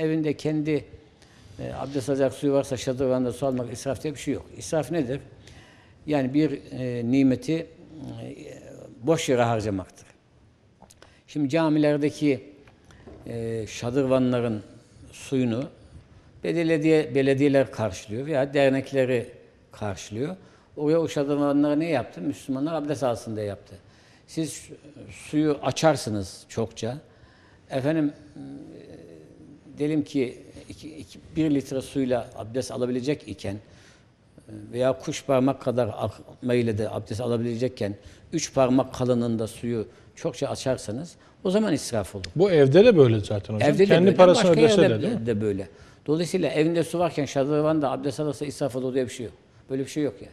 evinde kendi e, abdest alacak suyu varsa şadırvanda su almak israf diye bir şey yok. İsraf nedir? Yani bir e, nimeti e, boş yere harcamaktır. Şimdi camilerdeki e, şadırvanların suyunu belediye, belediyeler karşılıyor veya dernekleri karşılıyor. Oraya o şadırvanları ne yaptı? Müslümanlar abdest alsın diye yaptı. Siz suyu açarsınız çokça. Efendim diyelim ki 1 litre suyla abdest alabilecek iken e, veya kuş parmak kadar akmayla de abdest alabilecekken üç parmak kalınlığında suyu çokça açarsanız o zaman israf olur. Bu evde de böyle zaten hocam. Evde de Kendi böyle, parasını başka ödese de mi? de böyle. Dolayısıyla evinde su varken şadırvanda abdest alırsa israf olur diye bir şey yok. Böyle bir şey yok yani.